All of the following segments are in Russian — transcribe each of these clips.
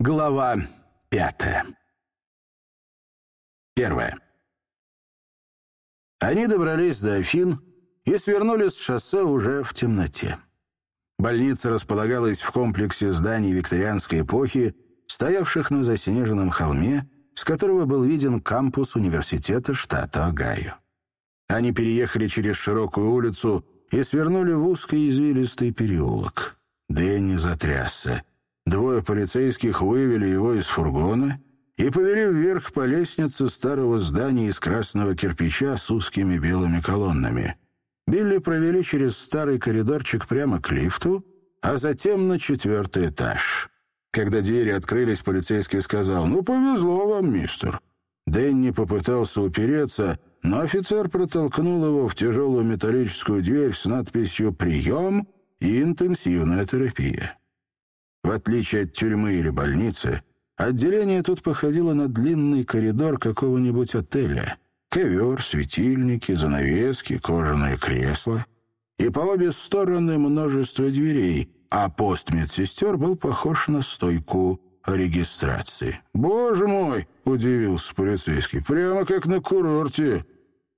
Глава пятая. Первое. Они добрались до Афин и свернули с шоссе уже в темноте. Больница располагалась в комплексе зданий викторианской эпохи, стоявших на заснеженном холме, с которого был виден кампус университета штата Огайо. Они переехали через широкую улицу и свернули в узкий извилистый переулок. Дэнни затрясся. Двое полицейских вывели его из фургона и повели вверх по лестнице старого здания из красного кирпича с узкими белыми колоннами. Билли провели через старый коридорчик прямо к лифту, а затем на четвертый этаж. Когда двери открылись, полицейский сказал, «Ну, повезло вам, мистер». Дэнни попытался упереться, но офицер протолкнул его в тяжелую металлическую дверь с надписью «Прием» и «Интенсивная терапия». В отличие от тюрьмы или больницы, отделение тут походило на длинный коридор какого-нибудь отеля. Ковер, светильники, занавески, кожаные кресла. И по обе стороны множество дверей, а пост медсестер был похож на стойку регистрации. «Боже мой!» — удивился полицейский. «Прямо как на курорте!»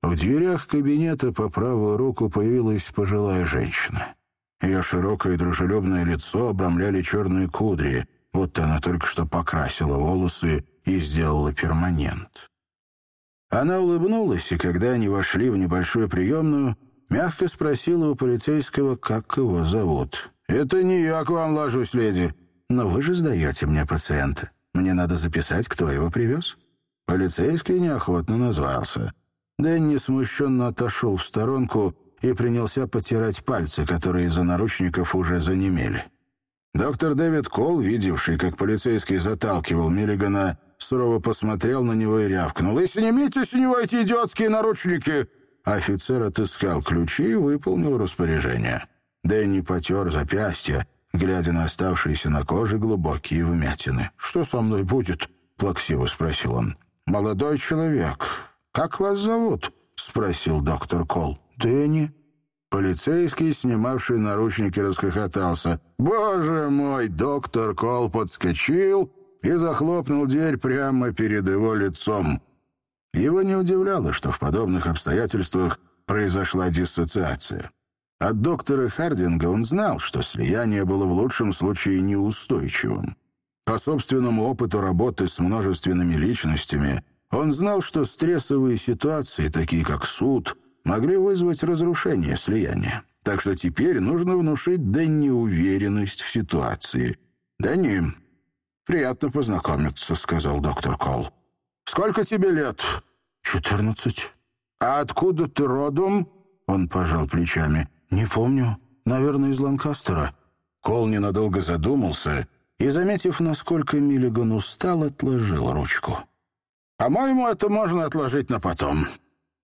В дверях кабинета по правую руку появилась пожилая женщина. Ее широкое и дружелюбное лицо обрамляли черные кудри, будто она только что покрасила волосы и сделала перманент. Она улыбнулась, и когда они вошли в небольшую приемную, мягко спросила у полицейского, как его зовут. «Это не я к вам ложусь, леди». «Но вы же сдаете мне пациента. Мне надо записать, кто его привез». Полицейский неохотно назвался. Дэнни смущенно отошел в сторонку и принялся потирать пальцы, которые из-за наручников уже занемели. Доктор Дэвид Кол, видевший, как полицейский заталкивал Миллигана, сурово посмотрел на него и рявкнул. «И снимите с него эти идиотские наручники!» Офицер отыскал ключи и выполнил распоряжение. Дэнни потер запястье, глядя на оставшиеся на коже глубокие вмятины. «Что со мной будет?» — плаксиво спросил он. «Молодой человек, как вас зовут?» — спросил доктор Кол. Дэнни?» Полицейский, снимавший наручники, расхохотался. «Боже мой!» Доктор Кол подскочил и захлопнул дверь прямо перед его лицом. Его не удивляло, что в подобных обстоятельствах произошла диссоциация. От доктора Хардинга он знал, что слияние было в лучшем случае неустойчивым. По собственному опыту работы с множественными личностями он знал, что стрессовые ситуации, такие как суд, могли вызвать разрушение слияния. Так что теперь нужно внушить Дэнни уверенность в ситуации. «Дэнни, приятно познакомиться», — сказал доктор Кол. «Сколько тебе лет?» «Четырнадцать». «А откуда ты родом?» Он пожал плечами. «Не помню. Наверное, из Ланкастера». Кол ненадолго задумался и, заметив, насколько Миллиган устал, отложил ручку. «По-моему, это можно отложить на потом.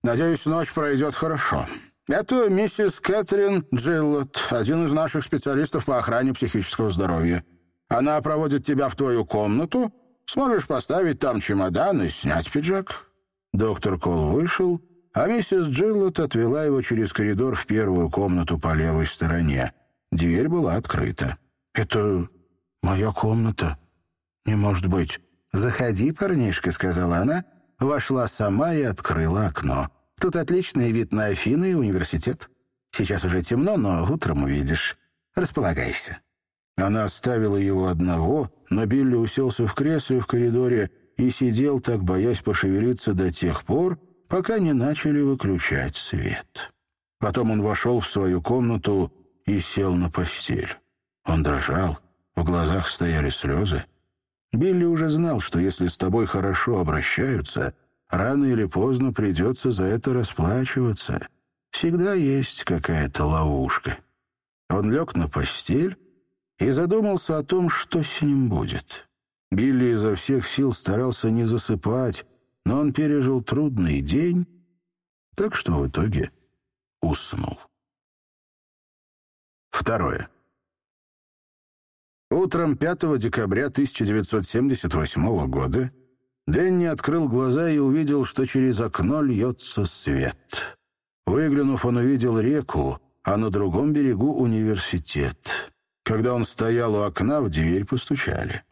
Надеюсь, ночь пройдет хорошо. Это миссис Кэтрин Джиллот, один из наших специалистов по охране психического здоровья. Она проводит тебя в твою комнату. Сможешь поставить там чемодан и снять пиджак». Доктор Кол вышел, а миссис Джиллот отвела его через коридор в первую комнату по левой стороне. Дверь была открыта. «Это моя комната? Не может быть». «Заходи, парнишка», — сказала она, — вошла сама и открыла окно. Тут отличный вид на Афины и университет. Сейчас уже темно, но утром увидишь. Располагайся». Она оставила его одного, но Билли уселся в кресле в коридоре и сидел так, боясь пошевелиться до тех пор, пока не начали выключать свет. Потом он вошел в свою комнату и сел на постель. Он дрожал, в глазах стояли слезы. Билли уже знал, что если с тобой хорошо обращаются, рано или поздно придется за это расплачиваться. Всегда есть какая-то ловушка. Он лег на постель и задумался о том, что с ним будет. Билли изо всех сил старался не засыпать, но он пережил трудный день, так что в итоге уснул. Второе. Утром 5 декабря 1978 года Дэнни открыл глаза и увидел, что через окно льется свет. Выглянув, он увидел реку, а на другом берегу университет. Когда он стоял у окна, в дверь постучали.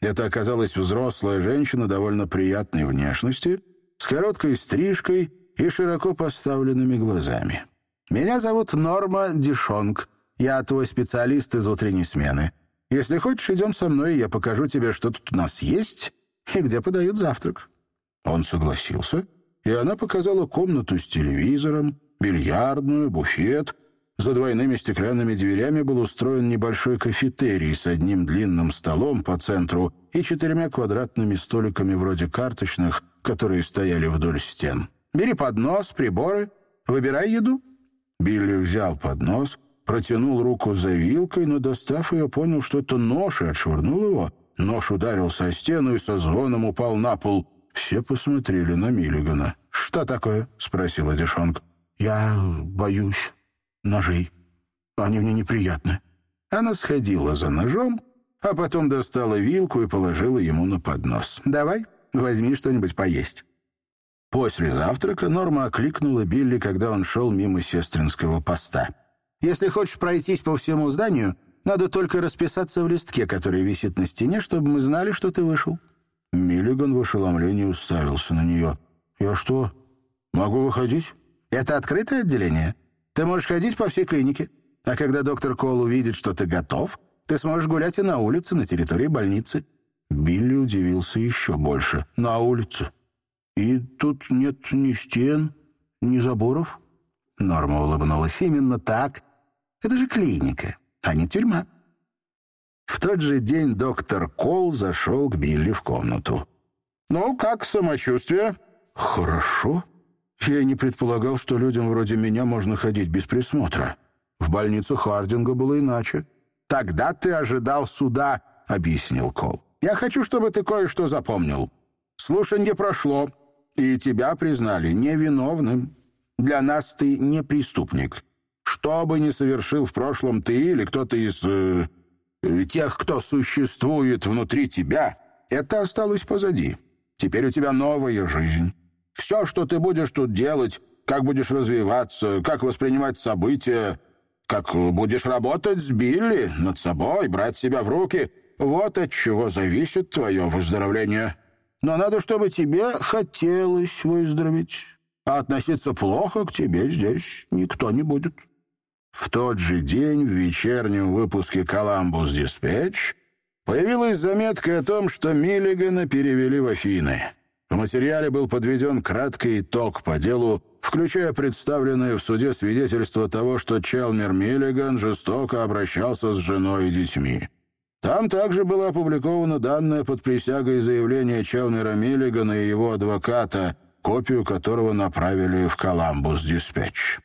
Это оказалась взрослая женщина довольно приятной внешности, с короткой стрижкой и широко поставленными глазами. «Меня зовут Норма Дишонг. Я твой специалист из утренней смены. Если хочешь, идем со мной, я покажу тебе, что тут у нас есть и где подают завтрак». Он согласился, и она показала комнату с телевизором, бильярдную, буфет. За двойными стеклянными дверями был устроен небольшой кафетерий с одним длинным столом по центру и четырьмя квадратными столиками вроде карточных, которые стояли вдоль стен. «Бери поднос, приборы, выбирай еду». Билли взял поднос, протянул руку за вилкой, но, достав ее, понял, что это нож, и отшвырнул его. Нож ударился о стену и со звоном упал на пол. Все посмотрели на Миллигана. «Что такое?» — спросила Дешонг. «Я боюсь ножей. Они мне неприятны». Она сходила за ножом, а потом достала вилку и положила ему на поднос. «Давай, возьми что-нибудь поесть». После завтрака Норма окликнула Билли, когда он шел мимо сестринского поста. «Если хочешь пройтись по всему зданию, надо только расписаться в листке, который висит на стене, чтобы мы знали, что ты вышел». Миллиган в ошеломлении уставился на нее. «Я что, могу выходить?» Это открытое отделение. Ты можешь ходить по всей клинике. А когда доктор Кол увидит, что ты готов, ты сможешь гулять и на улице, на территории больницы». Билли удивился еще больше. «На улице? И тут нет ни стен, ни заборов?» Норма улыбнулась. «Именно так. Это же клиника, а не тюрьма». В тот же день доктор Кол зашел к Билли в комнату. «Ну, как самочувствие?» «Хорошо», я не предполагал, что людям вроде меня можно ходить без присмотра. В больницу Хардинга было иначе. «Тогда ты ожидал суда», — объяснил Кол. «Я хочу, чтобы ты кое-что запомнил. Слушанье прошло, и тебя признали невиновным. Для нас ты не преступник. Что бы ни совершил в прошлом ты или кто-то из э, тех, кто существует внутри тебя, это осталось позади. Теперь у тебя новая жизнь». Все, что ты будешь тут делать, как будешь развиваться, как воспринимать события, как будешь работать с Билли над собой, брать себя в руки, вот от чего зависит твое выздоровление. Но надо, чтобы тебе хотелось выздороветь, а относиться плохо к тебе здесь никто не будет». В тот же день в вечернем выпуске «Коламбус Диспетч» появилась заметка о том, что Миллигана перевели в Афины. В материале был подведен краткий итог по делу, включая представленные в суде свидетельства того, что Челмер Миллиган жестоко обращался с женой и детьми. Там также было опубликовано данное под присягой заявление Челмера Миллигана и его адвоката, копию которого направили в Коламбус Диспетч.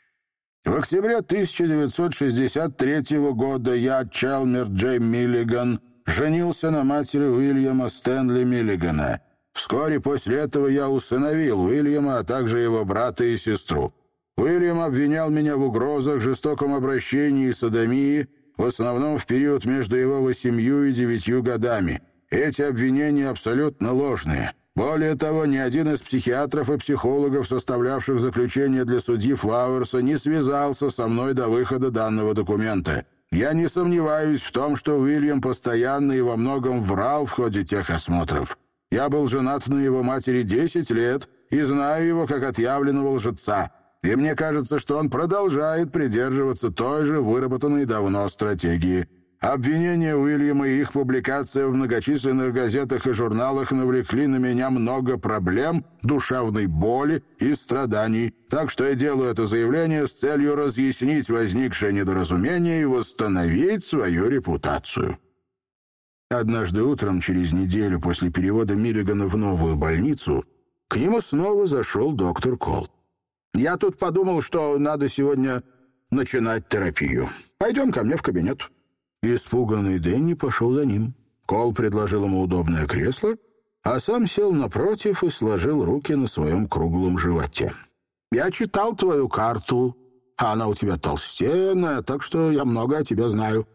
В октябре 1963 года я, Челмер Джей Миллиган, женился на матери Уильяма Стэнли Миллигана — Вскоре после этого я усыновил Уильяма, а также его брата и сестру. Уильям обвинял меня в угрозах, жестоком обращении и садомии, в основном в период между его восемью и девятью годами. Эти обвинения абсолютно ложные. Более того, ни один из психиатров и психологов, составлявших заключение для судьи Флауэрса, не связался со мной до выхода данного документа. Я не сомневаюсь в том, что Уильям постоянно и во многом врал в ходе тех осмотров. Я был женат на его матери десять лет и знаю его как отъявленного лжеца. И мне кажется, что он продолжает придерживаться той же выработанной давно стратегии. Обвинения Уильяма и их публикация в многочисленных газетах и журналах навлекли на меня много проблем, душевной боли и страданий. Так что я делаю это заявление с целью разъяснить возникшее недоразумение и восстановить свою репутацию. Однажды утром, через неделю после перевода Миллигана в новую больницу, к нему снова зашел доктор Кол. «Я тут подумал, что надо сегодня начинать терапию. Пойдем ко мне в кабинет». Испуганный Дэнни пошел за ним. Кол предложил ему удобное кресло, а сам сел напротив и сложил руки на своем круглом животе. «Я читал твою карту, а она у тебя толстенная, так что я много о тебе знаю».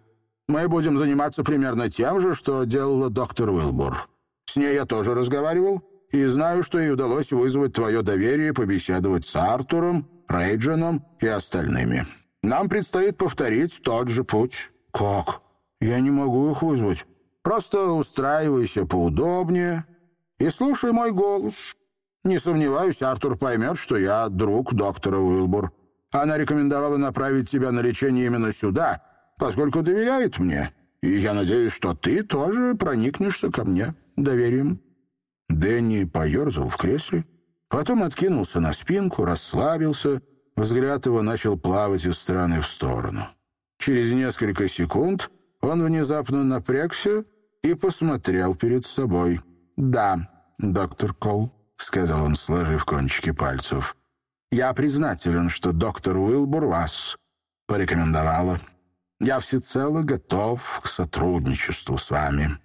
Мы будем заниматься примерно тем же, что делала доктор Уилбур. С ней я тоже разговаривал, и знаю, что ей удалось вызвать твое доверие побеседовать с Артуром, Рейджином и остальными. Нам предстоит повторить тот же путь». «Как? Я не могу их вызвать». Просто устраивайся поудобнее и слушай мой голос. Не сомневаюсь, Артур поймет, что я друг доктора Уилбур. Она рекомендовала направить тебя на лечение именно сюда, поскольку доверяет мне. И я надеюсь, что ты тоже проникнешься ко мне доверием». Дэнни поерзал в кресле, потом откинулся на спинку, расслабился, взгляд его начал плавать из стороны в сторону. Через несколько секунд он внезапно напрягся и посмотрел перед собой. «Да, доктор Кол», — сказал он, сложив кончики пальцев. «Я признателен, что доктор Уилбур вас порекомендовала. Я всецело готов к сотрудничеству с вами».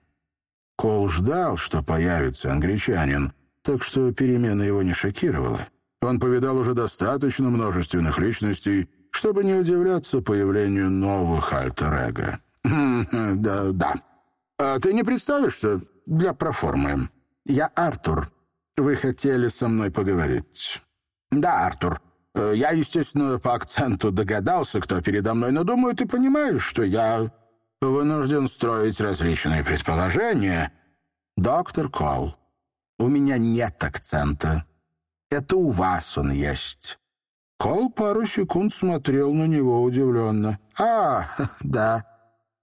Кол ждал, что появится англичанин, так что перемена его не шокировала. Он повидал уже достаточно множественных личностей, чтобы не удивляться появлению новых альтер-эго. «Да, да. А ты не представишься для проформы? Я Артур. Вы хотели со мной поговорить?» «Да, Артур. Э, я, естественно, по акценту догадался, кто передо мной, но, думаю, ты понимаешь, что я вынужден строить различные предположения. Доктор Кол, у меня нет акцента. Это у вас он есть. Кол пару секунд смотрел на него удивленно. «А, да.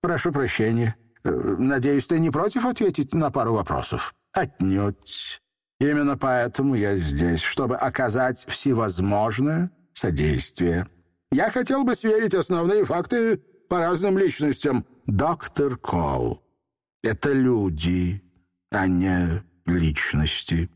Прошу прощения. Э, надеюсь, ты не против ответить на пару вопросов?» «Отнюдь. Именно поэтому я здесь, чтобы оказать всевозможное содействие. Я хотел бы сверить основные факты по разным личностям. Доктор Кол — это люди, а не личности.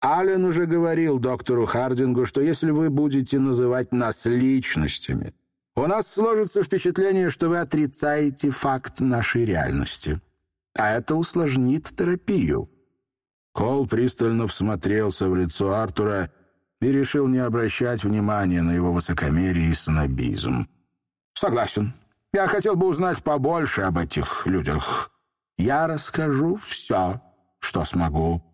Аллен уже говорил доктору Хардингу, что если вы будете называть нас личностями, у нас сложится впечатление, что вы отрицаете факт нашей реальности. А это усложнит терапию. Кол пристально всмотрелся в лицо Артура и решил не обращать внимания на его высокомерие и снобизм. «Согласен. Я хотел бы узнать побольше об этих людях. Я расскажу все, что смогу».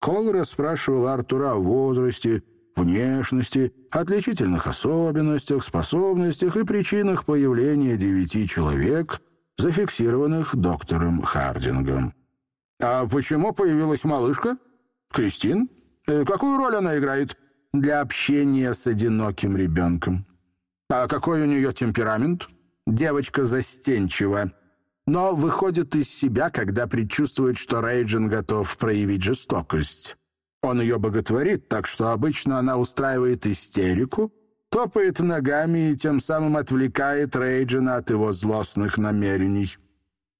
Кол расспрашивал Артура о возрасте, внешности, отличительных особенностях, способностях и причинах появления девяти человек, зафиксированных доктором Хардингом. «А почему появилась малышка? Кристин? Э, какую роль она играет для общения с одиноким ребенком? А какой у нее темперамент? Девочка застенчива, но выходит из себя, когда предчувствует, что Рейджин готов проявить жестокость. Он ее боготворит, так что обычно она устраивает истерику, топает ногами и тем самым отвлекает Рейджина от его злостных намерений.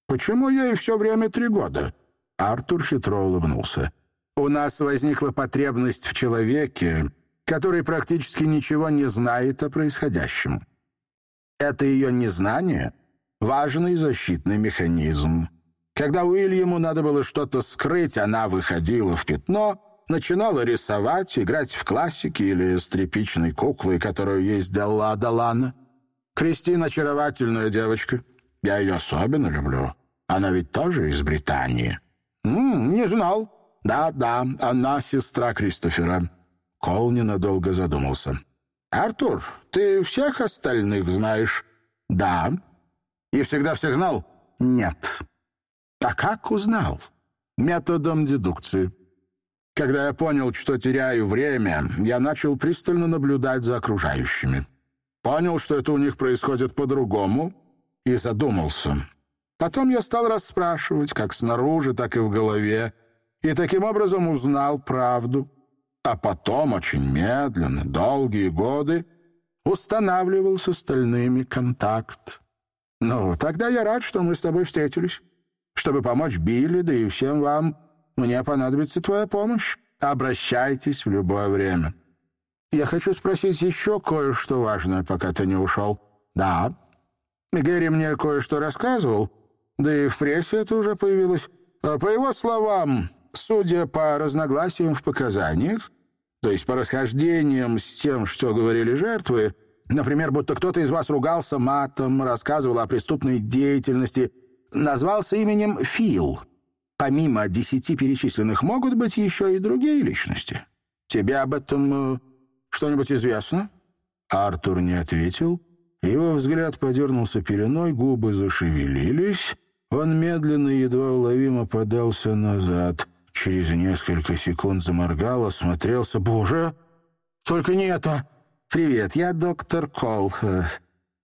Почему ей все время три года?» Артур хитро улыбнулся. «У нас возникла потребность в человеке, который практически ничего не знает о происходящем. Это ее незнание — важный защитный механизм. Когда Уильяму надо было что-то скрыть, она выходила в пятно, начинала рисовать, играть в классики или с тряпичной куклой, которую ей сделала Адалана. Кристина — очаровательная девочка. Я ее особенно люблю. Она ведь тоже из Британии». «М -м, «Не знал. Да-да, она сестра Кристофера». Кол ненадолго задумался. «Артур, ты всех остальных знаешь?» «Да». «И всегда всех знал?» «Нет». «А как узнал?» «Методом дедукции». Когда я понял, что теряю время, я начал пристально наблюдать за окружающими. Понял, что это у них происходит по-другому, и задумался. Потом я стал расспрашивать, как снаружи, так и в голове, и таким образом узнал правду. А потом, очень медленно, долгие годы, устанавливал с остальными контакт. Ну, тогда я рад, что мы с тобой встретились. Чтобы помочь Билли, да и всем вам, мне понадобится твоя помощь. Обращайтесь в любое время. Я хочу спросить еще кое-что важное, пока ты не ушел. Да. Гэри мне кое-что рассказывал, да и в прессе это уже появилось. А по его словам, судя по разногласиям в показаниях, то есть по расхождениям с тем, что говорили жертвы, например, будто кто-то из вас ругался матом, рассказывал о преступной деятельности, назвался именем Фил. Помимо десяти перечисленных могут быть еще и другие личности. Тебе об этом э, что-нибудь известно?» Артур не ответил. Его взгляд подернулся пеленой, губы зашевелились, он медленно едва уловимо подался назад. Через несколько секунд заморгал, осмотрелся. «Боже! Только не это! Привет, я доктор Кол. Э,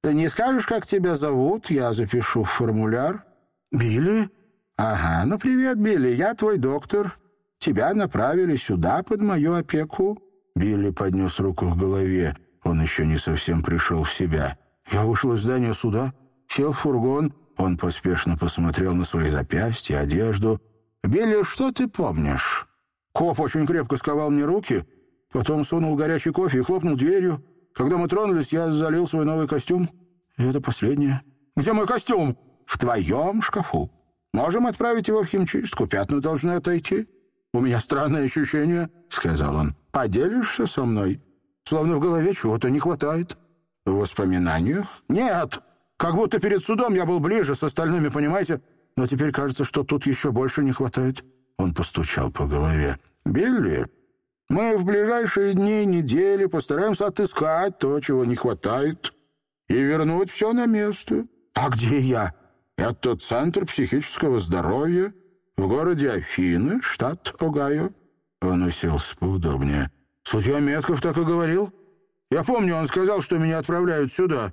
не скажешь, как тебя зовут? Я запишу в формуляр». «Билли?» «Ага, ну привет, Билли, я твой доктор. Тебя направили сюда под мою опеку». Билли поднес руку к голове. Он еще не совсем пришел в себя. «Я вышел из здания суда, сел в фургон». Он поспешно посмотрел на свои запястья, одежду. «Билли, что ты помнишь?» Коп очень крепко сковал мне руки, потом сунул горячий кофе и хлопнул дверью. Когда мы тронулись, я залил свой новый костюм. И это последнее. «Где мой костюм?» «В твоем шкафу. Можем отправить его в химчистку, пятна должны отойти». «У меня странное ощущение», — сказал он. «Поделишься со мной?» Словно в голове чего-то не хватает. В воспоминаниях? Нет. Как будто перед судом я был ближе с остальными, понимаете? Но теперь кажется, что тут еще больше не хватает. Он постучал по голове. «Билли, мы в ближайшие дни, недели постараемся отыскать то, чего не хватает, и вернуть все на место. А где я? Это Центр психического здоровья в городе Афины, штат Огайо». Он уселся поудобнее. Судья Метков так и говорил. Я помню, он сказал, что меня отправляют сюда.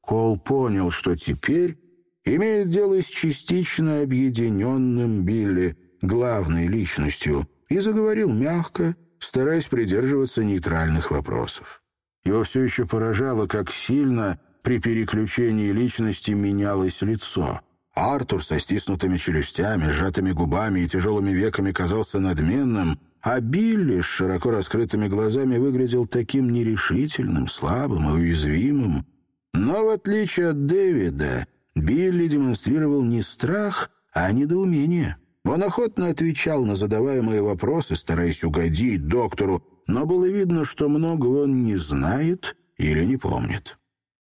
Кол понял, что теперь имеет дело с частично объединенным Билли, главной личностью, и заговорил мягко, стараясь придерживаться нейтральных вопросов. Его все еще поражало, как сильно при переключении личности менялось лицо. Артур со стиснутыми челюстями, сжатыми губами и тяжелыми веками казался надменным, а Билли с широко раскрытыми глазами выглядел таким нерешительным, слабым и уязвимым. Но в отличие от Дэвида, Билли демонстрировал не страх, а недоумение. Он охотно отвечал на задаваемые вопросы, стараясь угодить доктору, но было видно, что многого он не знает или не помнит.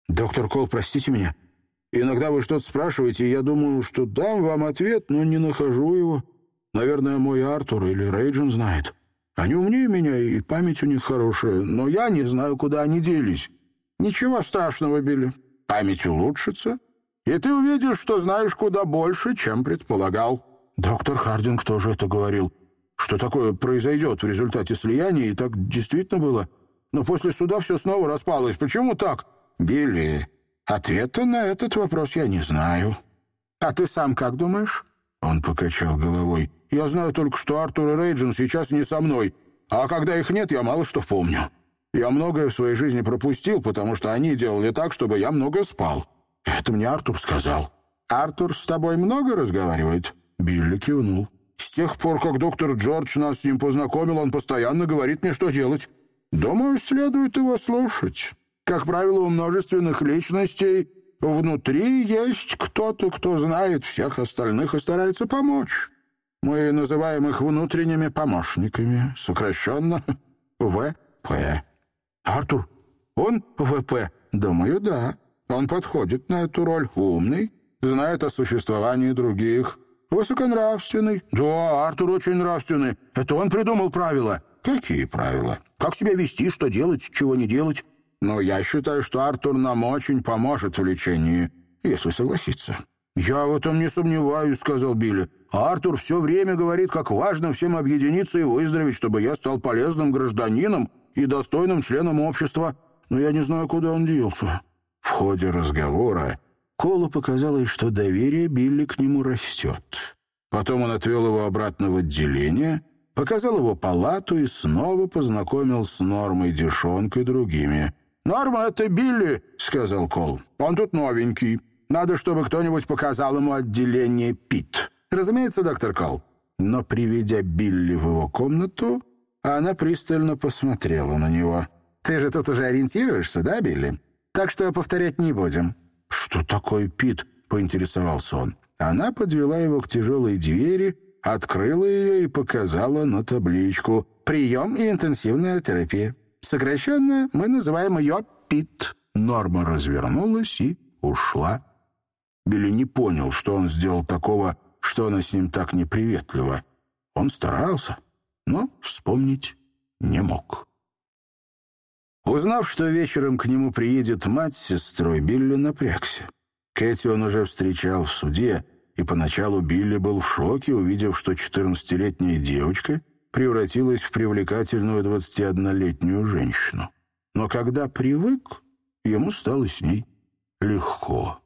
«Доктор Кол, простите меня. Иногда вы что-то спрашиваете, и я думаю, что дам вам ответ, но не нахожу его. Наверное, мой Артур или Рейджин знает. Они умнее меня, и память у них хорошая, но я не знаю, куда они делись. Ничего страшного, Билли. Память улучшится, и ты увидишь, что знаешь куда больше, чем предполагал. Доктор Хардинг тоже это говорил. Что такое произойдет в результате слияния, и так действительно было. Но после суда все снова распалось. Почему так? Билли, ответа на этот вопрос я не знаю. А ты сам как думаешь? Он покачал головой. «Я знаю только, что Артур и Рейджин сейчас не со мной, а когда их нет, я мало что помню. Я многое в своей жизни пропустил, потому что они делали так, чтобы я много спал. Это мне Артур сказал». «Артур с тобой много разговаривает?» Билли кивнул. «С тех пор, как доктор Джордж нас с ним познакомил, он постоянно говорит мне, что делать. Думаю, следует его слушать. Как правило, у множественных личностей Внутри есть кто-то, кто знает всех остальных и старается помочь. Мы называем их внутренними помощниками, сокращенно ВП. Артур, он ВП? Думаю, да. Он подходит на эту роль. Умный, знает о существовании других. Высоконравственный. Да, Артур очень нравственный. Это он придумал правила. Какие правила? Как себя вести, что делать, чего не делать? Но я считаю, что Артур нам очень поможет в лечении, если согласится». «Я в этом не сомневаюсь», — сказал Билли. «Артур все время говорит, как важно всем объединиться и выздороветь, чтобы я стал полезным гражданином и достойным членом общества. Но я не знаю, куда он делся». В ходе разговора Колу показалось, что доверие Билли к нему растет. Потом он отвел его обратно в отделение, показал его палату и снова познакомил с Нормой Дешонкой и другими. «Норма, это Билли», — сказал Кол. «Он тут новенький. Надо, чтобы кто-нибудь показал ему отделение ПИТ». «Разумеется, доктор Кол». Но, приведя Билли в его комнату, она пристально посмотрела на него. «Ты же тут уже ориентируешься, да, Билли? Так что повторять не будем». «Что такое ПИТ?» — поинтересовался он. Она подвела его к тяжелой двери, открыла ее и показала на табличку «Прием и интенсивная терапия». Сокращенно мы называем ее Пит. Норма развернулась и ушла. Билли не понял, что он сделал такого, что она с ним так неприветлива. Он старался, но вспомнить не мог. Узнав, что вечером к нему приедет мать с сестрой, Билли напрягся. Кэти он уже встречал в суде, и поначалу Билли был в шоке, увидев, что 14-летняя девочка превратилась в привлекательную 21-летнюю женщину. Но когда привык, ему стало с ней легко.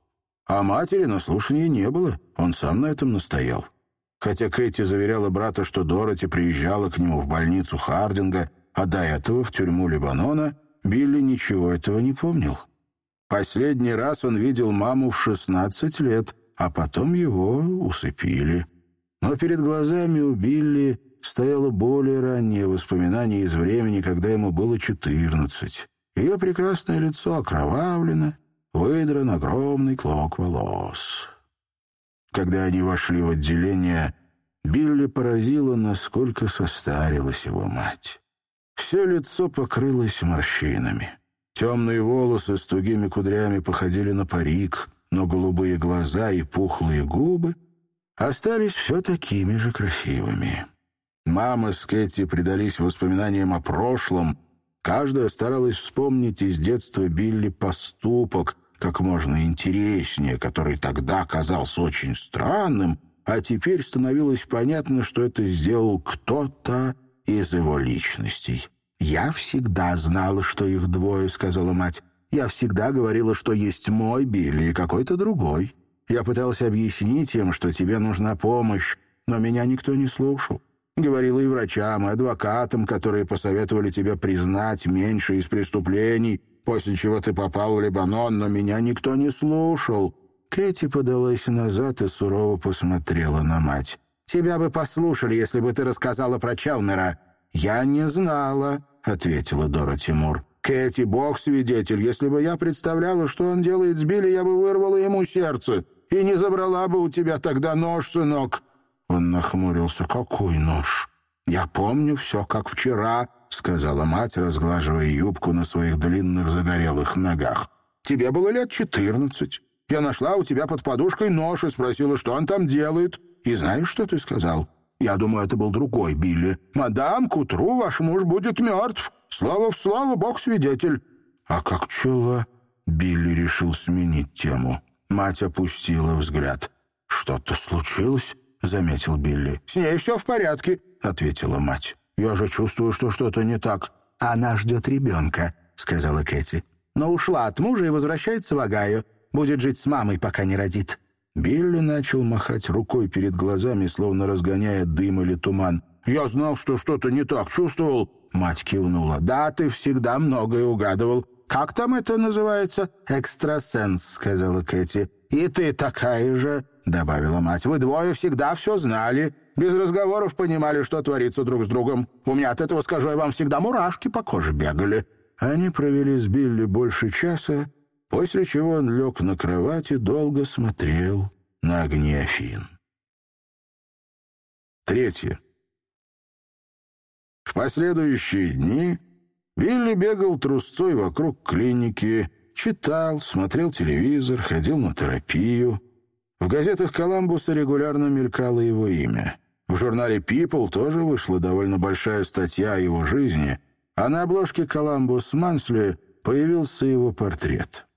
А матери на слушании не было, он сам на этом настоял. Хотя Кэти заверяла брата, что Дороти приезжала к нему в больницу Хардинга, а до этого в тюрьму Лебанона, Билли ничего этого не помнил. Последний раз он видел маму в 16 лет, а потом его усыпили. Но перед глазами у Билли стояло более раннее воспоминание из времени, когда ему было 14. Ее прекрасное лицо окровавлено, выдран огромный клок волос. Когда они вошли в отделение, Билли поразило, насколько состарилась его мать. Все лицо покрылось морщинами. Темные волосы с тугими кудрями походили на парик, но голубые глаза и пухлые губы остались все такими же красивыми. Мама с Кэти предались воспоминаниям о прошлом. Каждая старалась вспомнить из детства Билли поступок, как можно интереснее, который тогда казался очень странным, а теперь становилось понятно, что это сделал кто-то из его личностей. «Я всегда знала, что их двое», — сказала мать. «Я всегда говорила, что есть мой Билли и какой-то другой. Я пытался объяснить им, что тебе нужна помощь, но меня никто не слушал. Говорила и врачам, и адвокатам, которые посоветовали тебе признать меньше из преступлений, после чего ты попал в Лебанон, но меня никто не слушал». Кэти подалась назад и сурово посмотрела на мать. «Тебя бы послушали, если бы ты рассказала про Челмера». «Я не знала», — ответила Дора Тимур. «Кэти, бог свидетель, если бы я представляла, что он делает с Билли, я бы вырвала ему сердце и не забрала бы у тебя тогда нож, сынок». Он нахмурился. «Какой нож?» «Я помню все, как вчера», — сказала мать, разглаживая юбку на своих длинных загорелых ногах. «Тебе было лет четырнадцать. Я нашла у тебя под подушкой нож и спросила, что он там делает. И знаешь, что ты сказал? Я думаю, это был другой Билли. Мадам, к утру ваш муж будет мертв. Слава в славу, бог свидетель». «А как чела?» Билли решил сменить тему. Мать опустила взгляд. «Что-то случилось?» — заметил Билли. «С ней все в порядке», — ответила мать. «Я же чувствую, что что-то не так». «Она ждет ребенка», — сказала Кэти. «Но ушла от мужа и возвращается в Огайо. Будет жить с мамой, пока не родит». Билли начал махать рукой перед глазами, словно разгоняя дым или туман. «Я знал, что что-то не так чувствовал». Мать кивнула. «Да, ты всегда многое угадывал. Как там это называется?» «Экстрасенс», — сказала Кэти. «И ты такая же», — добавила мать. «Вы двое всегда все знали. Без разговоров понимали, что творится друг с другом. У меня от этого, скажу я вам, всегда мурашки по коже бегали». Они провели с Билли больше часа, после чего он лег на кровати, долго смотрел на огни Афин. Третье. В последующие дни Билли бегал трусцой вокруг клиники, читал, смотрел телевизор, ходил на терапию. В газетах «Коламбуса» регулярно мелькало его имя. В журнале People тоже вышла довольно большая статья о его жизни, а на обложке «Коламбус Мансли» появился его портрет.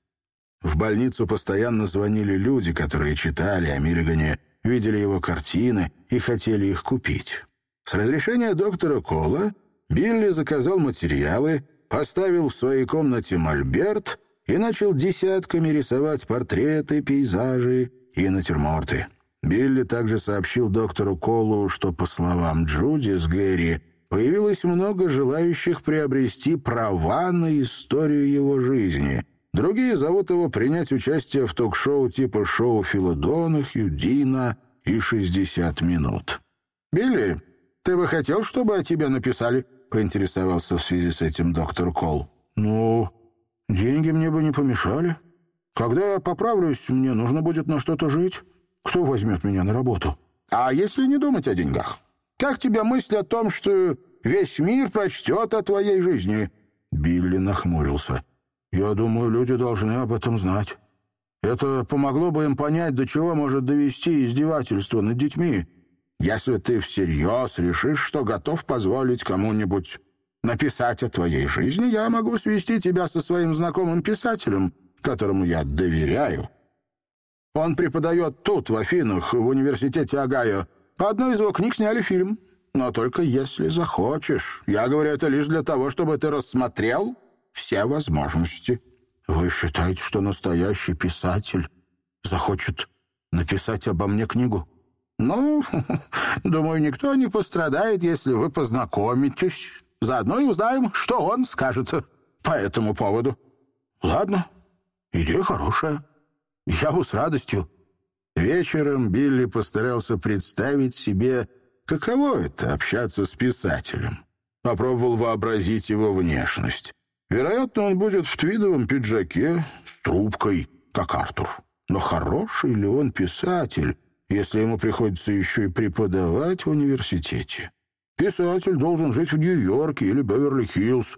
В больницу постоянно звонили люди, которые читали о Миллигане, видели его картины и хотели их купить. С разрешения доктора Кола Билли заказал материалы, поставил в своей комнате мольберт и начал десятками рисовать портреты, пейзажи и натюрморты. Билли также сообщил доктору Колу, что, по словам Джуди с Гэри, появилось много желающих приобрести права на историю его жизни — Другие зовут его принять участие в ток-шоу типа шоу Фила Донахью, Дина и «60 минут». «Билли, ты бы хотел, чтобы о тебе написали?» — поинтересовался в связи с этим доктор Кол. «Ну, деньги мне бы не помешали. Когда я поправлюсь, мне нужно будет на что-то жить. Кто возьмет меня на работу?» «А если не думать о деньгах? Как тебе мысль о том, что весь мир прочтет о твоей жизни?» Билли нахмурился. Я думаю, люди должны об этом знать. Это помогло бы им понять, до чего может довести издевательство над детьми. Если ты всерьез решишь, что готов позволить кому-нибудь написать о твоей жизни, я могу свести тебя со своим знакомым писателем, которому я доверяю. Он преподает тут, в Афинах, в университете Огайо. По одной из его книг сняли фильм. Но только если захочешь. Я говорю это лишь для того, чтобы ты рассмотрел все возможности. Вы считаете, что настоящий писатель захочет написать обо мне книгу? Ну, думаю, никто не пострадает, если вы познакомитесь. Заодно и узнаем, что он скажет по этому поводу. Ладно, идея хорошая. Я бы с радостью. Вечером Билли постарался представить себе, каково это — общаться с писателем. Попробовал вообразить его внешность. Вероятно, он будет в твидовом пиджаке с трубкой, как Артур. Но хороший ли он писатель, если ему приходится еще и преподавать в университете? Писатель должен жить в Нью-Йорке или Беверли-Хиллз.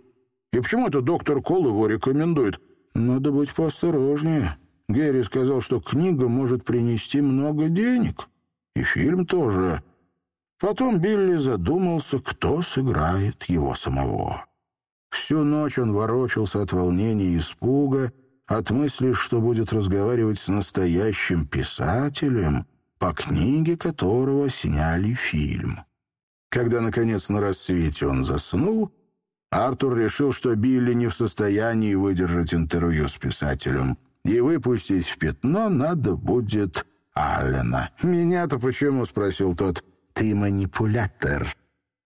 И почему это доктор Кол его рекомендует? Надо быть поосторожнее. Герри сказал, что книга может принести много денег. И фильм тоже. Потом Билли задумался, кто сыграет его самого. Всю ночь он ворочался от волнения и испуга, от мысли, что будет разговаривать с настоящим писателем, по книге которого сняли фильм. Когда, наконец, на рассвете он заснул, Артур решил, что Билли не в состоянии выдержать интервью с писателем, и выпустить в пятно надо будет Аллена. «Меня-то почему?» — спросил тот. «Ты манипулятор.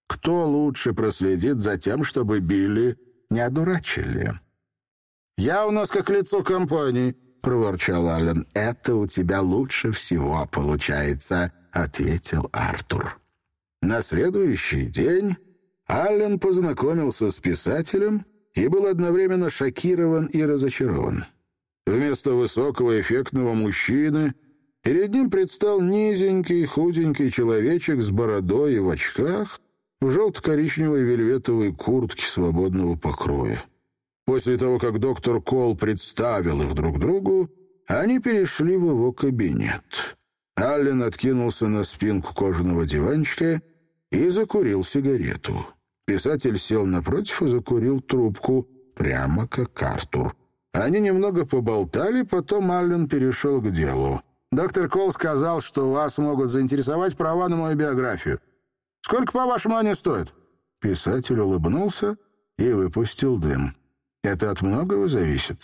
Кто лучше проследит за тем, чтобы Билли не одурачили?» «Я у нас как лицо компании», — проворчал Аллен. «Это у тебя лучше всего получается», — ответил Артур. На следующий день Аллен познакомился с писателем и был одновременно шокирован и разочарован. Вместо высокого эффектного мужчины перед ним предстал низенький, худенький человечек с бородой и в очках, в желто-коричневой вельветовой куртке свободного покроя. После того, как доктор Кол представил их друг другу, они перешли в его кабинет. Аллен откинулся на спинку кожаного диванчика и закурил сигарету. Писатель сел напротив и закурил трубку, прямо как Артур. Они немного поболтали, потом Аллен перешел к делу. «Доктор Кол сказал, что вас могут заинтересовать права на мою биографию. Сколько, по-вашему, они стоят?» Писатель улыбнулся и выпустил дым. «Это от многого зависит.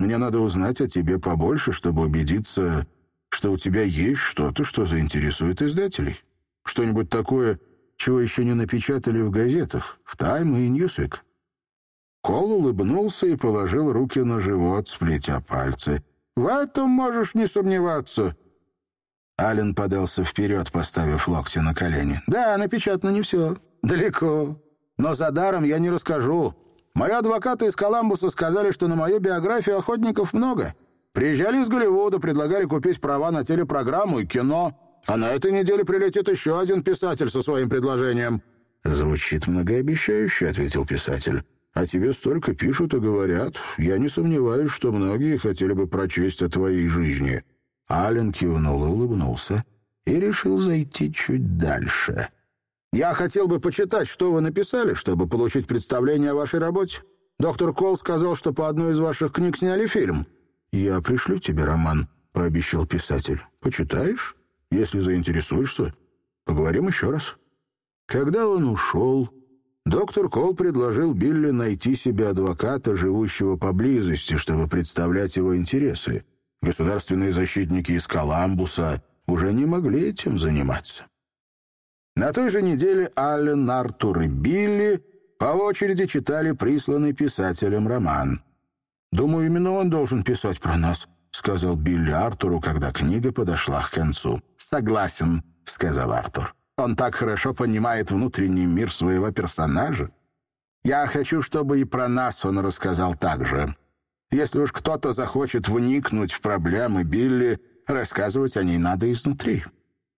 Мне надо узнать о тебе побольше, чтобы убедиться, что у тебя есть что-то, что заинтересует издателей. Что-нибудь такое, чего еще не напечатали в газетах, в «Тайм» и «Ньюсвик». Кол улыбнулся и положил руки на живот, сплетя пальцы. «В этом можешь не сомневаться». Ален подался вперед, поставив локти на колени. «Да, напечатано не все. Далеко. Но за даром я не расскажу. Мои адвокаты из Коламбуса сказали, что на мою биографию охотников много. Приезжали из Голливуда, предлагали купить права на телепрограмму и кино. А на этой неделе прилетит еще один писатель со своим предложением». «Звучит многообещающе», — ответил писатель. О тебе столько пишут и говорят. Я не сомневаюсь, что многие хотели бы прочесть о твоей жизни». Ален кивнул и улыбнулся и решил зайти чуть дальше. «Я хотел бы почитать, что вы написали, чтобы получить представление о вашей работе. Доктор Кол сказал, что по одной из ваших книг сняли фильм». «Я пришлю тебе роман», — пообещал писатель. «Почитаешь? Если заинтересуешься, поговорим еще раз». Когда он ушел, Доктор Кол предложил Билли найти себе адвоката, живущего поблизости, чтобы представлять его интересы. Государственные защитники из Коламбуса уже не могли этим заниматься. На той же неделе Аллен, Артур и Билли по очереди читали присланный писателем роман. «Думаю, именно он должен писать про нас», — сказал Билли Артуру, когда книга подошла к концу. «Согласен», — сказал Артур. Он так хорошо понимает внутренний мир своего персонажа. Я хочу, чтобы и про нас он рассказал так же. Если уж кто-то захочет вникнуть в проблемы Билли, рассказывать о ней надо изнутри.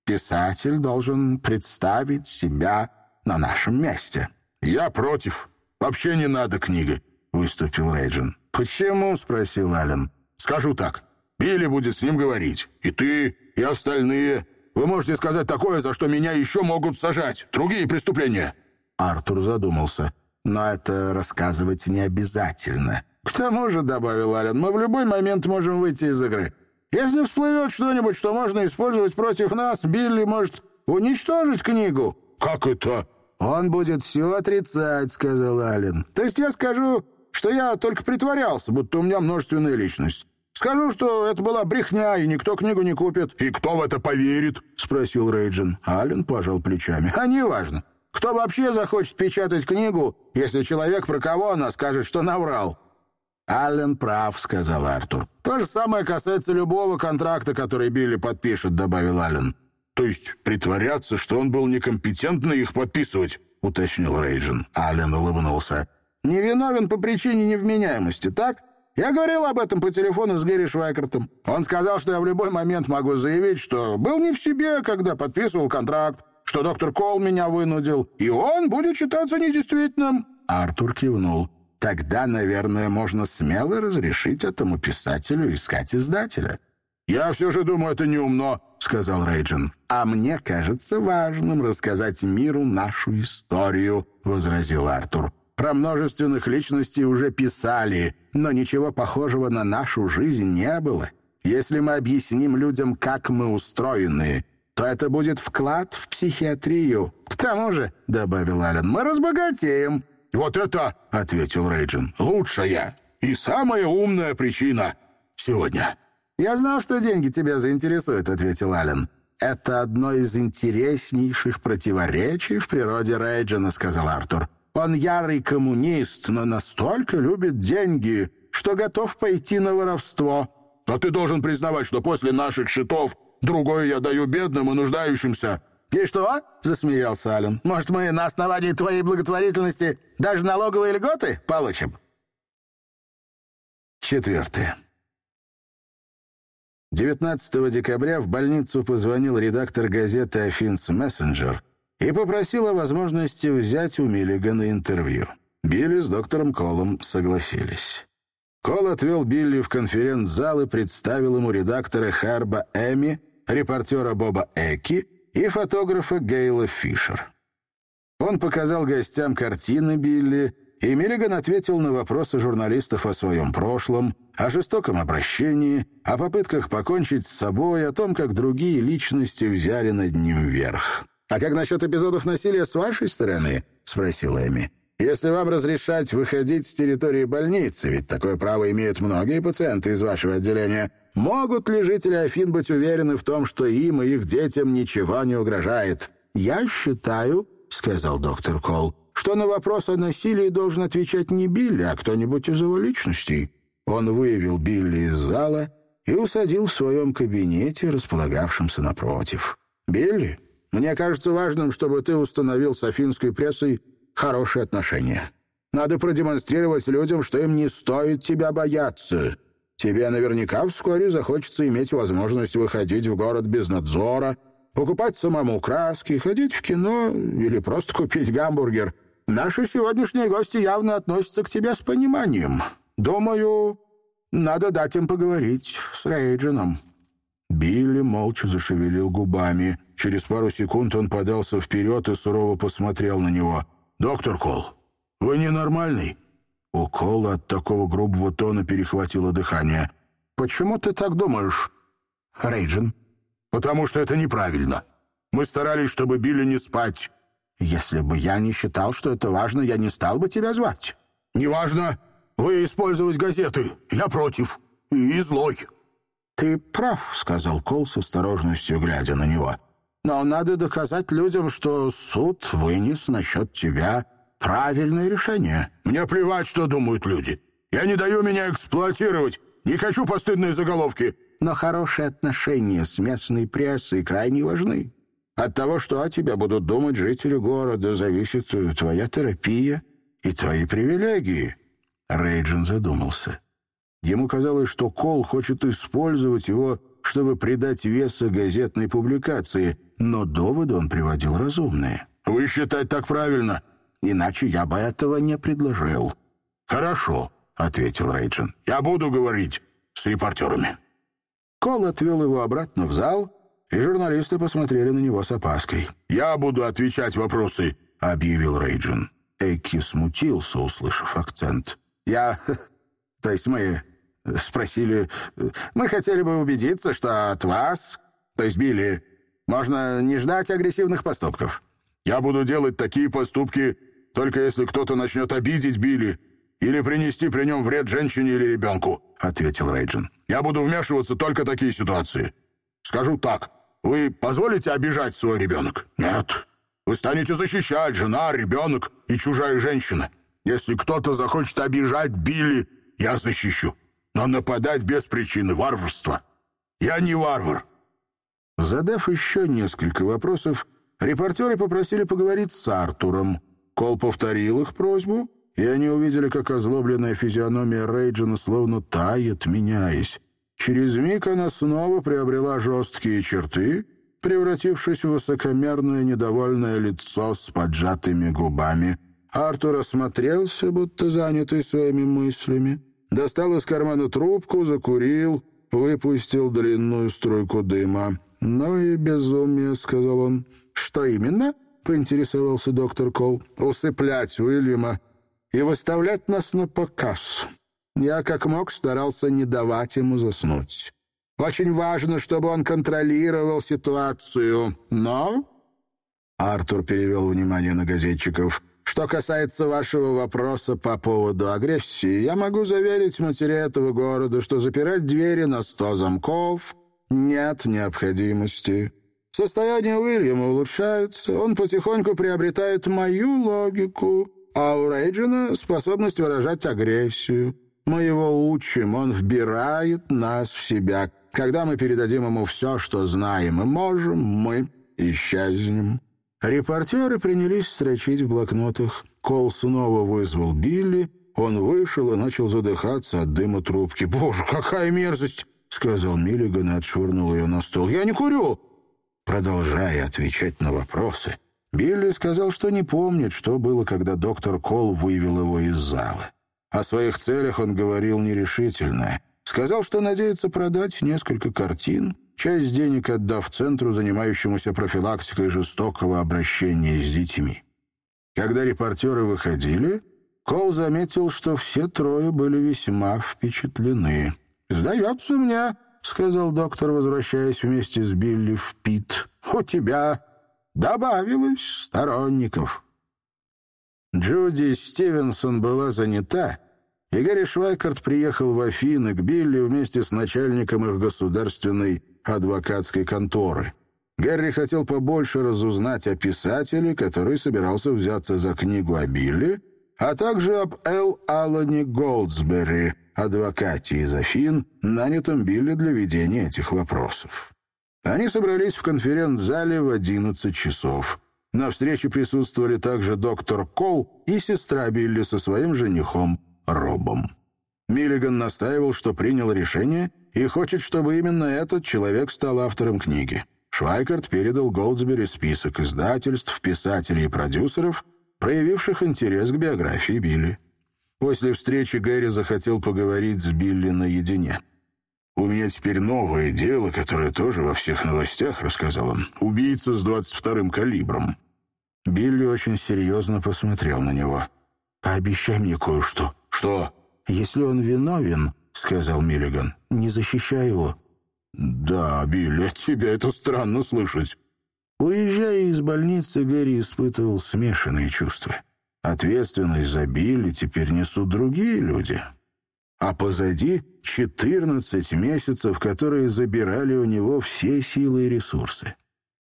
Писатель должен представить себя на нашем месте. «Я против. Вообще не надо книги», — выступил Рейджин. «Почему?» — спросил Аллен. «Скажу так. Билли будет с ним говорить. И ты, и остальные. Вы можете сказать такое, за что меня еще могут сажать. Другие преступления». Артур задумался. «Но это рассказывать не обязательно». «К тому же», — добавил Ален, — «мы в любой момент можем выйти из игры. Если всплывет что-нибудь, что можно использовать против нас, Билли может уничтожить книгу». «Как это?» «Он будет все отрицать», — сказал Аллен. «То есть я скажу, что я только притворялся, будто у меня множественная личность. Скажу, что это была брехня, и никто книгу не купит». «И кто в это поверит?» — спросил Рейджин. Аллен пожал плечами. «А неважно. Кто вообще захочет печатать книгу, если человек, про кого она, скажет, что наврал?» «Аллен прав», — сказал Артур. «То же самое касается любого контракта, который Билли подпишет», — добавил Аллен. «То есть притворяться, что он был некомпетентный их подписывать?» — уточнил Рейджин. Аллен улыбнулся. «Невиновен по причине невменяемости, так? Я говорил об этом по телефону с Гэри Швайкартом. Он сказал, что я в любой момент могу заявить, что был не в себе, когда подписывал контракт, что доктор Кол меня вынудил, и он будет считаться недействительным». Артур кивнул. Тогда, наверное, можно смело разрешить этому писателю искать издателя. «Я все же думаю, это неумно», — сказал Рейджин. «А мне кажется важным рассказать миру нашу историю», — возразил Артур. «Про множественных личностей уже писали, но ничего похожего на нашу жизнь не было. Если мы объясним людям, как мы устроены, то это будет вклад в психиатрию. К тому же, — добавил Ален, — мы разбогатеем». «Вот это, — ответил Рейджин, — лучшая и самая умная причина сегодня». «Я знал, что деньги тебя заинтересуют», — ответил Аллен. «Это одно из интереснейших противоречий в природе Рейджина», — сказал Артур. «Он ярый коммунист, но настолько любит деньги, что готов пойти на воровство». «А ты должен признавать, что после наших счетов другое я даю бедным и нуждающимся». «И что?» — засмеялся Ален. «Может, мы на основании твоей благотворительности даже налоговые льготы получим?» Четвертое. 19 декабря в больницу позвонил редактор газеты «Афинс Мессенджер» и попросил о возможности взять у Миллигана интервью. Билли с доктором Колом согласились. Кол отвел Билли в конференц-зал и представил ему редактора Харба Эми, репортера Боба Эки и фотографа Гейла Фишер. Он показал гостям картины Билли, и Миллиган ответил на вопросы журналистов о своем прошлом, о жестоком обращении, о попытках покончить с собой, о том, как другие личности взяли над ним верх. «А как насчет эпизодов насилия с вашей стороны?» — спросил Эми. «Если вам разрешать выходить с территории больницы, ведь такое право имеют многие пациенты из вашего отделения, Могут ли жители Афин быть уверены в том, что им и их детям ничего не угрожает? «Я считаю», — сказал доктор Кол, «что на вопрос о насилии должен отвечать не Билли, а кто-нибудь из его личностей». Он выявил Билли из зала и усадил в своем кабинете, располагавшемся напротив. «Билли, мне кажется важным, чтобы ты установил с афинской прессой хорошие отношения. Надо продемонстрировать людям, что им не стоит тебя бояться. Тебе наверняка вскоре захочется иметь возможность выходить в город без надзора, покупать самому краски, ходить в кино или просто купить гамбургер. Наши сегодняшние гости явно относятся к тебе с пониманием. Думаю, надо дать им поговорить с Рейджином». Билли молча зашевелил губами. Через пару секунд он подался вперед и сурово посмотрел на него. «Доктор Кол, вы ненормальный?» У от такого грубого тона перехватило дыхание. «Почему ты так думаешь, Рейджин?» «Потому что это неправильно. Мы старались, чтобы Билли не спать». «Если бы я не считал, что это важно, я не стал бы тебя звать». «Неважно. Вы использовать газеты. Я против. И злой». «Ты прав», — сказал Кол с осторожностью, глядя на него. «Но надо доказать людям, что суд вынес насчет тебя правильное решение. Мне плевать, что думают люди. Я не даю меня эксплуатировать. Не хочу постыдные заголовки. Но хорошие отношения с местной прессой крайне важны. От того, что о тебе будут думать жители города, зависит твоя терапия и твои привилегии. Рейджин задумался. Ему казалось, что Кол хочет использовать его, чтобы придать веса газетной публикации, но доводы он приводил разумные. «Вы считаете так правильно?» Иначе я бы этого не предложил». «Хорошо», — ответил Рейджин. «Я буду говорить с репортерами». Кол отвел его обратно в зал, и журналисты посмотрели на него с опаской. «Я буду отвечать вопросы», — объявил Рейджин. Эйки смутился, услышав акцент. «Я... То есть мы Спросили, мы хотели бы убедиться, что от вас, то есть Билли, можно не ждать агрессивных поступков. Я буду делать такие поступки, только если кто-то начнет обидеть Билли или принести при нем вред женщине или ребенку», — ответил Рейджин. «Я буду вмешиваться только в такие ситуации. Скажу так, вы позволите обижать свой ребенок? Нет. Вы станете защищать жена, ребенок и чужая женщина. Если кто-то захочет обижать Билли, я защищу. Но нападать без причины — варварство. Я не варвар». Задав еще несколько вопросов, репортеры попросили поговорить с Артуром. Кол повторил их просьбу, и они увидели, как озлобленная физиономия Рейджина словно тает, меняясь. Через миг она снова приобрела жесткие черты, превратившись в высокомерное недовольное лицо с поджатыми губами. Артур осмотрелся, будто занятый своими мыслями, достал из кармана трубку, закурил, выпустил длинную струйку дыма. «Ну и безумие», — сказал он. «Что именно?» — поинтересовался доктор Кол. «Усыплять Уильяма и выставлять нас на показ. Я как мог старался не давать ему заснуть. Очень важно, чтобы он контролировал ситуацию. Но...» Артур перевел внимание на газетчиков. «Что касается вашего вопроса по поводу агрессии, я могу заверить матери этого города, что запирать двери на сто замков нет необходимости». Состояние Уильяма улучшается, он потихоньку приобретает мою логику, а у Рейджина способность выражать агрессию. Мы его учим, он вбирает нас в себя. Когда мы передадим ему все, что знаем и можем, мы исчезнем». Репортеры принялись строчить в блокнотах. Кол снова вызвал Билли. Он вышел и начал задыхаться от дыма трубки. «Боже, какая мерзость!» — сказал Миллиган и отшвырнул ее на стол. «Я не курю!» Продолжая отвечать на вопросы, Билли сказал, что не помнит, что было, когда доктор Кол вывел его из зала. О своих целях он говорил нерешительно. Сказал, что надеется продать несколько картин, часть денег отдав центру, занимающемуся профилактикой жестокого обращения с детьми. Когда репортеры выходили, Кол заметил, что все трое были весьма впечатлены. «Сдается мне», — сказал доктор, возвращаясь вместе с Билли в Пит, — «у тебя добавилось сторонников». Джуди Стивенсон была занята, и Гарри Швайкарт приехал в Афины к Билли вместе с начальником их государственной адвокатской конторы. Гарри хотел побольше разузнать о писателе, который собирался взяться за книгу о Билли, а также об Эл Аллане Голдсбери, адвокате из Афин, нанятом Билли для ведения этих вопросов. Они собрались в конференц-зале в 11 часов. На встрече присутствовали также доктор Кол и сестра Билли со своим женихом Робом. Миллиган настаивал, что принял решение и хочет, чтобы именно этот человек стал автором книги. Швайкарт передал Голдсбери список издательств, писателей и продюсеров, проявивших интерес к биографии Билли. После встречи Гэри захотел поговорить с Билли наедине. «У меня теперь новое дело, которое тоже во всех новостях», — рассказал он. «Убийца с 22-м калибром». Билли очень серьезно посмотрел на него. «Пообещай мне кое-что». «Что?» «Если он виновен», — сказал Миллиган, — «не защищай его». «Да, Билли, от тебя это странно слышать». Уезжая из больницы, Гэри испытывал смешанные чувства. Ответственность за Билли теперь несут другие люди. А позади 14 месяцев, которые забирали у него все силы и ресурсы.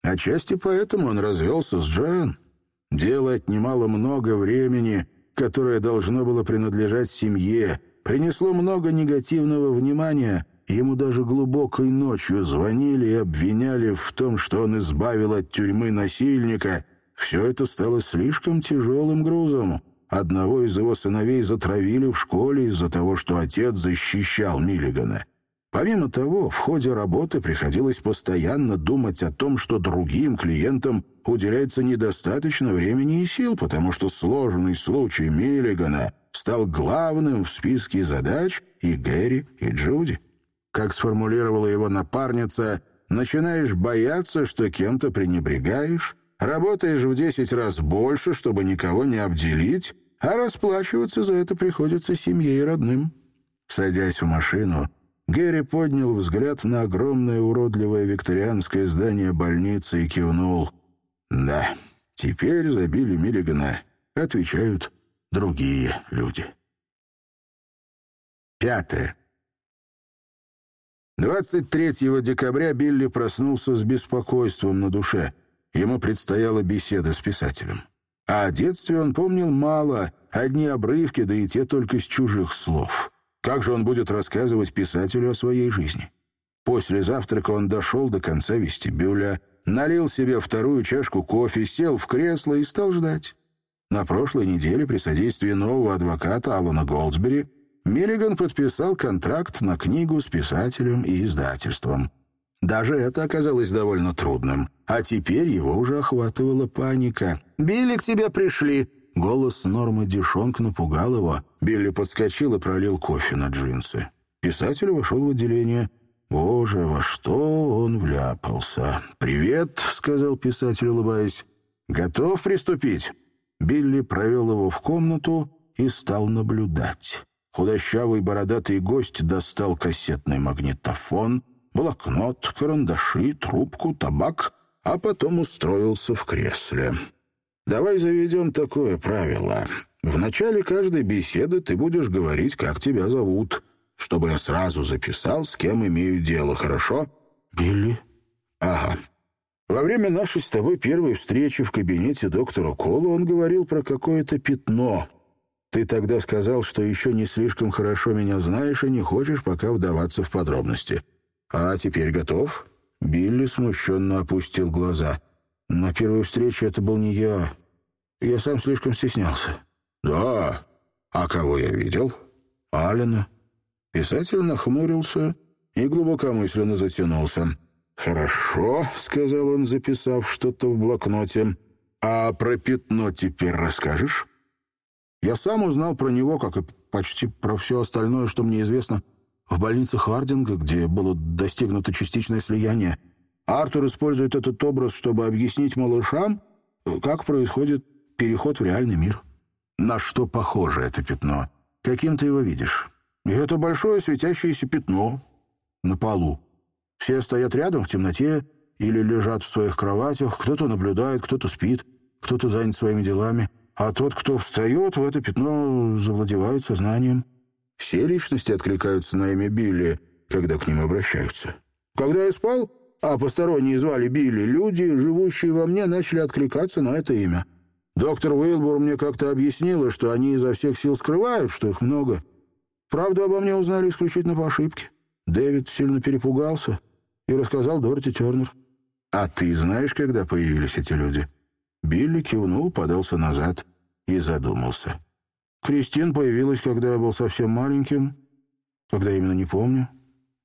Отчасти поэтому он развелся с Джоэн. Дело отнимало много времени, которое должно было принадлежать семье, принесло много негативного внимания, ему даже глубокой ночью звонили и обвиняли в том, что он избавил от тюрьмы насильника. Все это стало слишком тяжелым грузом. Одного из его сыновей затравили в школе из-за того, что отец защищал Миллигана. Помимо того, в ходе работы приходилось постоянно думать о том, что другим клиентам уделяется недостаточно времени и сил, потому что сложный случай Миллигана стал главным в списке задач и Гэри, и Джуди. Как сформулировала его напарница, начинаешь бояться, что кем-то пренебрегаешь, работаешь в десять раз больше, чтобы никого не обделить, а расплачиваться за это приходится семье и родным. Садясь в машину, Гэри поднял взгляд на огромное уродливое викторианское здание больницы и кивнул. «Да, теперь за Билли Миллигана отвечают другие люди». Пятое. 23 декабря Билли проснулся с беспокойством на душе. Ему предстояла беседа с писателем. А о детстве он помнил мало, одни обрывки, да и те только с чужих слов. Как же он будет рассказывать писателю о своей жизни? После завтрака он дошел до конца вестибюля, налил себе вторую чашку кофе, сел в кресло и стал ждать. На прошлой неделе при содействии нового адвоката Алана Голдсбери Миллиган подписал контракт на книгу с писателем и издательством. Даже это оказалось довольно трудным. А теперь его уже охватывала паника. «Билли, к тебе пришли!» Голос Нормы Дишонг напугал его. Билли подскочил и пролил кофе на джинсы. Писатель вошел в отделение. Боже, во что он вляпался. «Привет», — сказал писатель, улыбаясь. «Готов приступить?» Билли провел его в комнату и стал наблюдать. Худощавый бородатый гость достал кассетный магнитофон, блокнот, карандаши, трубку, табак, а потом устроился в кресле. «Давай заведем такое правило. В начале каждой беседы ты будешь говорить, как тебя зовут, чтобы я сразу записал, с кем имею дело, хорошо?» «Билли?» «Ага. Во время нашей с тобой первой встречи в кабинете доктора Кола он говорил про какое-то пятно, ты тогда сказал, что еще не слишком хорошо меня знаешь и не хочешь пока вдаваться в подробности. А теперь готов?» Билли смущенно опустил глаза. «На первой встрече это был не я. Я сам слишком стеснялся». «Да? А кого я видел?» «Алина». Писатель нахмурился и глубокомысленно затянулся. «Хорошо», — сказал он, записав что-то в блокноте. «А про пятно теперь расскажешь?» Я сам узнал про него, как и почти про все остальное, что мне известно, в больнице Хардинга, где было достигнуто частичное слияние. Артур использует этот образ, чтобы объяснить малышам, как происходит переход в реальный мир. На что похоже это пятно? Каким ты его видишь? Это большое светящееся пятно на полу. Все стоят рядом в темноте или лежат в своих кроватях, кто-то наблюдает, кто-то спит, кто-то занят своими делами — а тот, кто встает, в это пятно завладевает сознанием. Все личности откликаются на имя Билли, когда к ним обращаются. Когда я спал, а посторонние звали Билли, люди, живущие во мне, начали откликаться на это имя. Доктор Уилбур мне как-то объяснила, что они изо всех сил скрывают, что их много. Правду обо мне узнали исключительно по ошибке. Дэвид сильно перепугался и рассказал Дороти Тернер. «А ты знаешь, когда появились эти люди?» Билли кивнул, подался назад и задумался. Кристин появилась, когда я был совсем маленьким. Когда именно, не помню.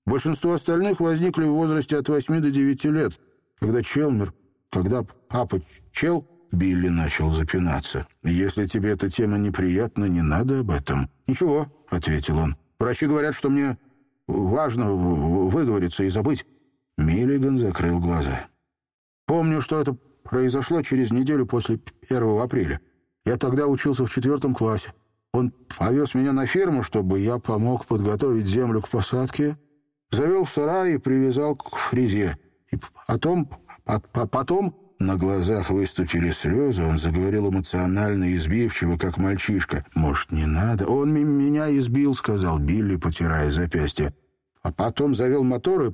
Большинство остальных возникли в возрасте от 8 до 9 лет, когда Челмер, когда папа Чел, Билли начал запинаться. «Если тебе эта тема неприятна, не надо об этом». «Ничего», — ответил он. «Врачи говорят, что мне важно выговориться и забыть». Миллиган закрыл глаза. «Помню, что это произошло через неделю после 1 апреля. Я тогда учился в четвертом классе. Он повез меня на ферму, чтобы я помог подготовить землю к посадке, завел в сарай и привязал к фрезе. И потом, по потом на глазах выступили слезы, он заговорил эмоционально избивчиво, как мальчишка. «Может, не надо?» «Он меня избил», — сказал Билли, потирая запястье. А потом завел мотор, и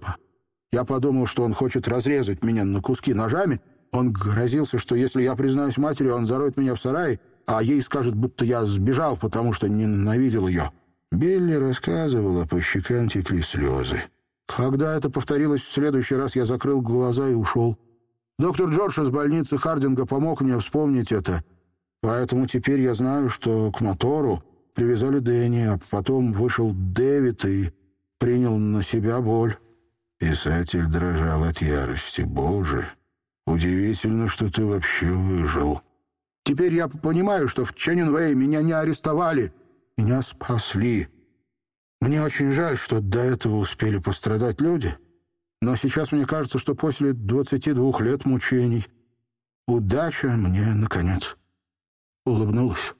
я подумал, что он хочет разрезать меня на куски ножами, он грозился, что если я признаюсь матери, он зароет меня в сарай, а ей скажет, будто я сбежал, потому что ненавидел ее. Билли рассказывала, по щекам текли слезы. Когда это повторилось в следующий раз, я закрыл глаза и ушел. Доктор Джордж из больницы Хардинга помог мне вспомнить это. Поэтому теперь я знаю, что к мотору привязали Дэнни, а потом вышел Дэвид и принял на себя боль. Писатель дрожал от ярости. «Боже!» Удивительно, что ты вообще выжил. Теперь я понимаю, что в Ченнинвее меня не арестовали, меня спасли. Мне очень жаль, что до этого успели пострадать люди, но сейчас мне кажется, что после 22 лет мучений удача мне, наконец, улыбнулась.